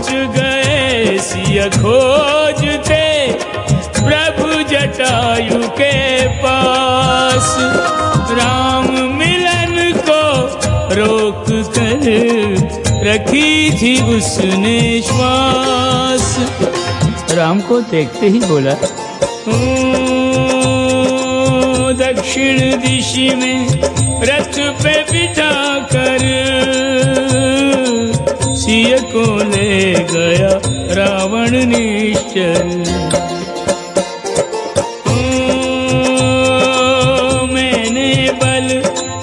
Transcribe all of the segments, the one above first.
पहुँच गए सिय खोजते प्रभु जटायु के पास। राम मिलन को रोक कर रखी थी उसने श्वास। राम को देखते ही बोला दक्षिण दिशि में रथ पे बिठा कर सिय को ले गया रावण निश्चल। मैंने बल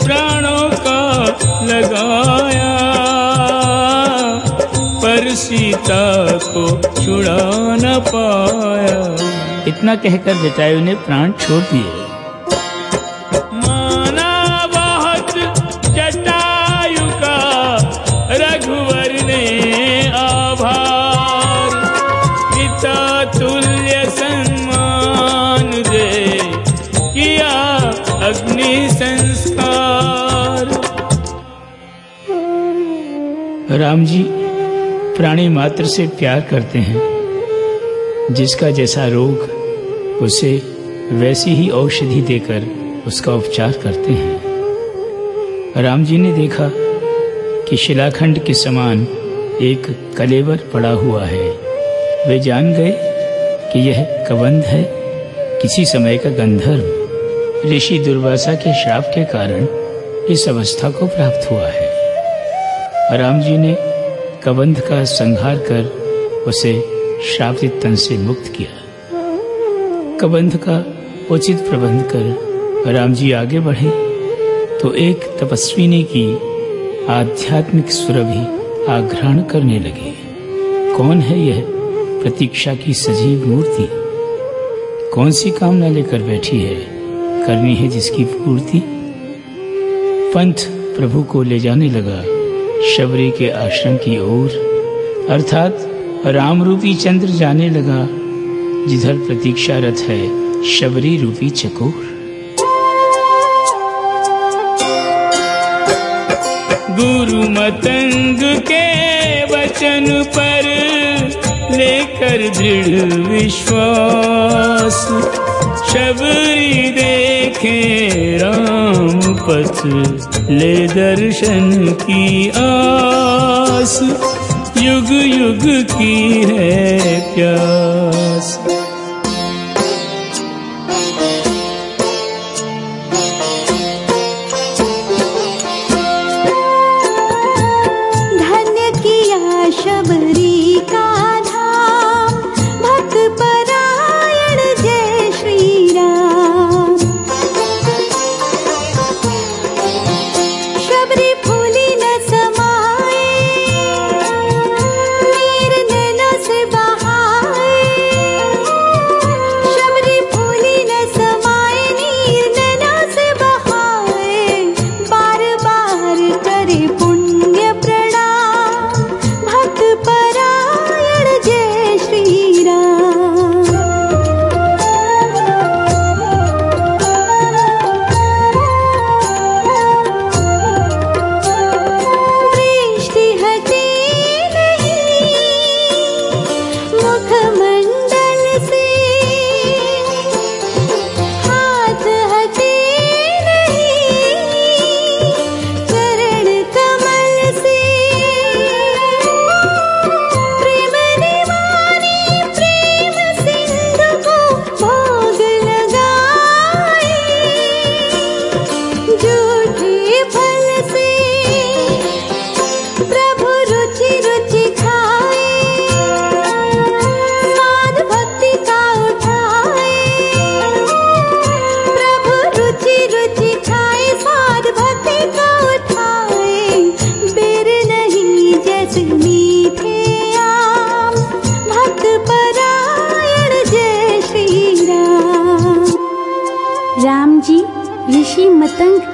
प्राणों का लगाया, पर सीता को छुड़ा न पाया। इतना कहकर जटायु ने प्राण छोड़ दिए। राम जी प्राणी मात्र से प्यार करते हैं। जिसका जैसा रोग, उसे वैसी ही औषधि देकर उसका उपचार करते हैं। राम जी ने देखा कि शिलाखंड के समान एक कलेवर पड़ा हुआ है। वे जान गए कि यह कबंध है, किसी समय का गंधर्व। ऋषि दुर्वासा के श्राप के कारण इस अवस्था को प्राप्त हुआ है। राम जी ने कबंध का संहार कर उसे श्रापित तन से मुक्त किया। कबंध का उचित प्रबंध कर राम जी आगे बढ़े तो एक तपस्विनी की आध्यात्मिक सुरभि आग्रहण करने लगे। कौन है यह प्रतीक्षा की सजीव मूर्ति? कौन सी कामना लेकर बैठी है? करनी है जिसकी पूर्ति? पंथ प्रभु को ले जाने लगा। शबरी के आश्रम की ओर, अर्थात राम रूपी चंद्र जाने लगा, जिधर प्रतीक्षारत है शबरी रूपी चकोर। गुरु मतंग के वचन पर लेकर दृढ़ विश्वास। शबरी देखे राम पथ ले दर्शन की आस। युग युग की है प्यास।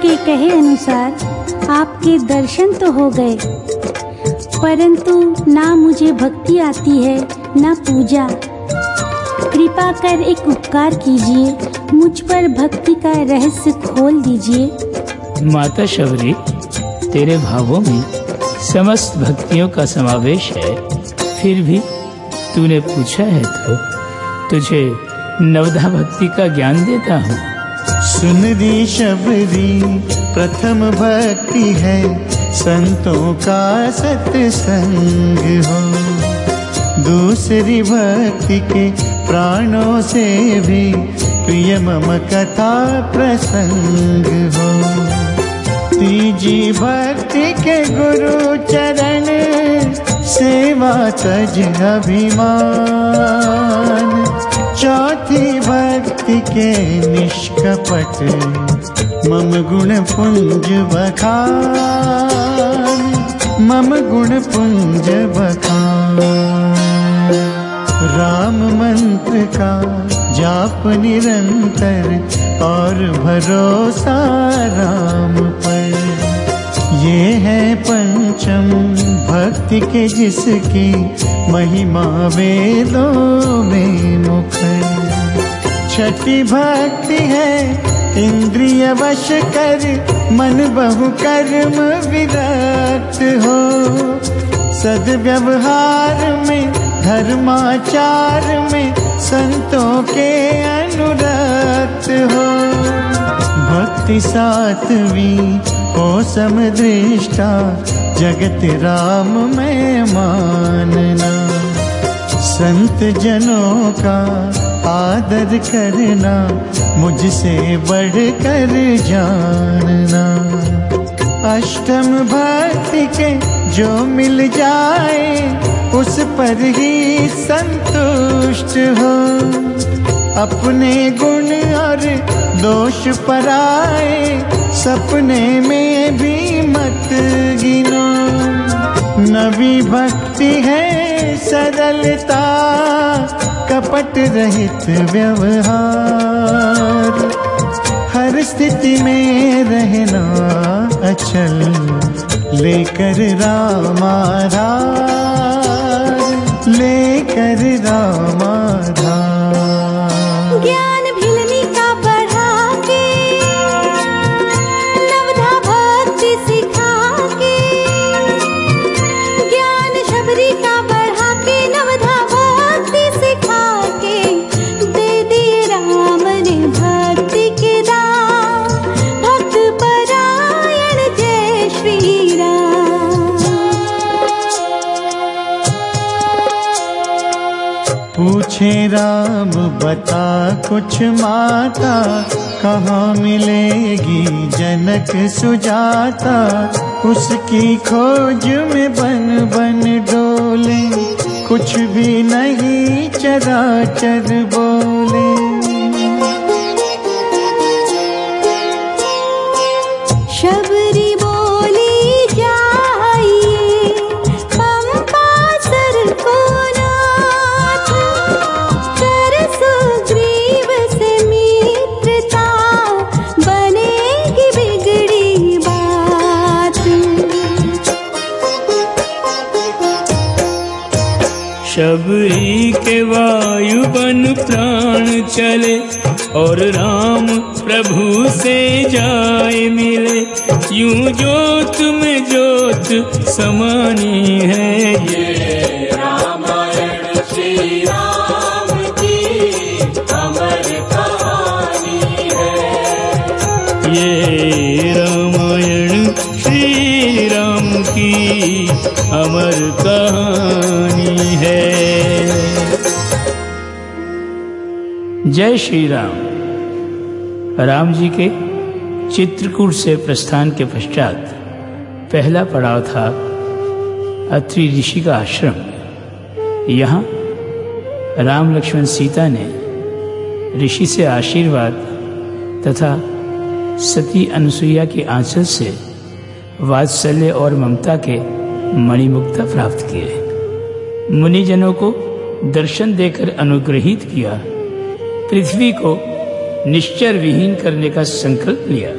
के कहे अनुसार आपके दर्शन तो हो गए। परंतु ना मुझे भक्ति आती है, ना पूजा। कृपा कर एक उपकार कीजिए, मुझ पर भक्ति का रहस्य खोल दीजिए। माता शबरी, तेरे भावों में समस्त भक्तियों का समावेश है। फिर भी तूने पूछा है तो तुझे नवधा भक्ति का ज्ञान देता हूँ। सुनरी शबरी, प्रथम भक्ति है, संतों का सत्संग हो। दूसरी भक्ति के प्राणों से भी प्रिय मम कथा प्रसंग हो। तीजी भक्ति के गुरु चरण, सेवा तज अभिमान। चौथी भक्ति के निष्कपट, मम गुण पुंज बखान, मम गुण पुंज बखान। राम मंत्र का जाप निरंतर और भरोसा राम पर। ये है पंचम भक्ति के जिसकी महिमा वेदों में मुखर। छठी भक्ति है, इंद्रिय वश कर, मन बहु कर्म विरक्त हो। सदव्यवहार में, धर्माचार में, संतों के अनुरक्त हो। भक्ति सातवी हो समदृष्टा जगत राम में मानना। संत जनों का आदर करना, मुझसे बढ़ कर जानना। अष्टम भक्ति के जो मिल जाए, उस पर ही संतुष्ट हो। अपने गुण और दोष पर आए सपने में भी मत गिनो। नवी भक्ति है सरलता कपट रहित व्यवहार। हर स्थिति में रहना अचल लेकर रामाधार लेकर रामाधार ज्ञान पूछे राम, बता कुछ माता, कहाँ मिलेगी जनक सुजाता? उसकी खोज में बन बन डोले, कुछ भी नहीं चरा चर बोले। शबरी के वायु बन प्राण चले और राम प्रभु से जाए मिले। यूँ जोत में जोत समानी है ये। जय श्री राम राम जी के चित्रकूट से प्रस्थान के पश्चात पहला पड़ाव था अत्रि ऋषि का आश्रम। यहाँ राम लक्ष्मण सीता ने ऋषि से आशीर्वाद तथा सती अनुसुईया के आंचल से वात्सल्य और ममता के मणिमुक्ता प्राप्त किए। मुनिजनों को दर्शन देकर अनुग्रहित किया। पृथ्वी को निश्चर विहीन करने का संकल्प लिया।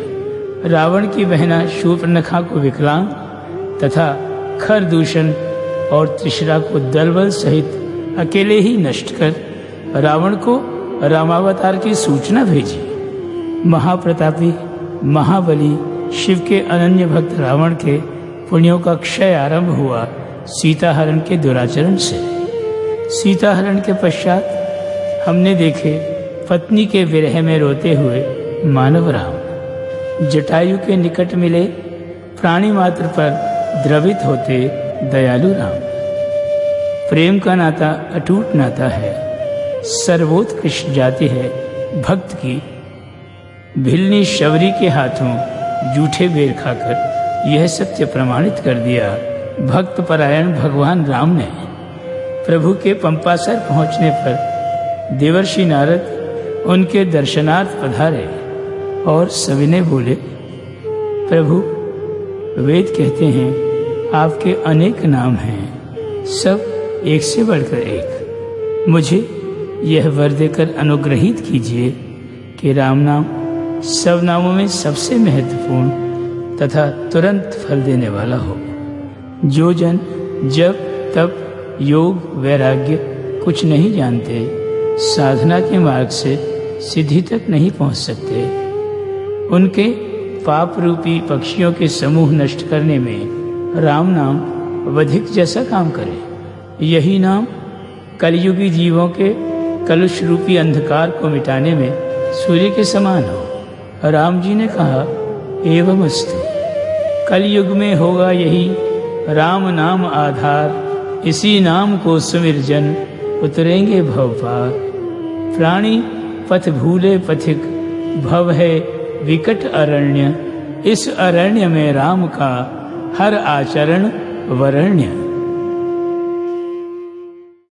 रावण की बहना शूर्पणखा को विकलांग तथा खरदूषण और त्रिशरा को दलबल सहित अकेले ही नष्ट कर रावण को रामावतार की सूचना भेजी। महाप्रतापी, महाबली, शिव के अनन्य भक्त रावण के पुण्यों का क्षय आरंभ हुआ सीताहरण के दुराचरण से। सीताहरण के पश्चात हमने देखे पत्नी के विरह में रोते हुए मानव राम जटायु के निकट मिले, प्राणी मात्र पर द्रवित होते दयालु राम। प्रेम का नाता अटूट नाता है, सर्वोत्कृष्ट जाति है भक्त की। भिलनी शबरी के हाथों जूठे बेर खाकर यह सत्य प्रमाणित कर दिया, भक्त परायण भगवान राम ने। प्रभु के पंपासर पहुँचने पर देवर्षि नारद उनके दर्शनार्थ पधारे और सविनय बोले, प्रभु, वेद कहते हैं, आपके अनेक नाम हैं, सब एक से बढ़कर एक। मुझे यह वर देकर अनुग्रहित कीजिए कि राम नाम सब नामों में सबसे महत्वपूर्ण तथा तुरंत फल देने वाला हो। जो जन जब तब योग, वैराग्य कुछ नहीं जानते, साधना के मार्ग से सिद्धि तक नहीं पहुँच सकते। उनके पाप रूपी पक्षियों के समूह नष्ट करने में राम नाम वधिक जैसा काम करे। यही नाम कलयुगी जीवों के कलुष रूपी अंधकार को मिटाने में सूर्य के समान हो। राम जी ने कहा एवं अस्तु कलयुग में होगा यही राम नाम आधार। इसी नाम को सुमिर जन उतरेंगे भव पार प्राणी पथ भूले पथिक, भव है विकट अरण्य। इस अरण्य में राम का हर आचरण वरण्य।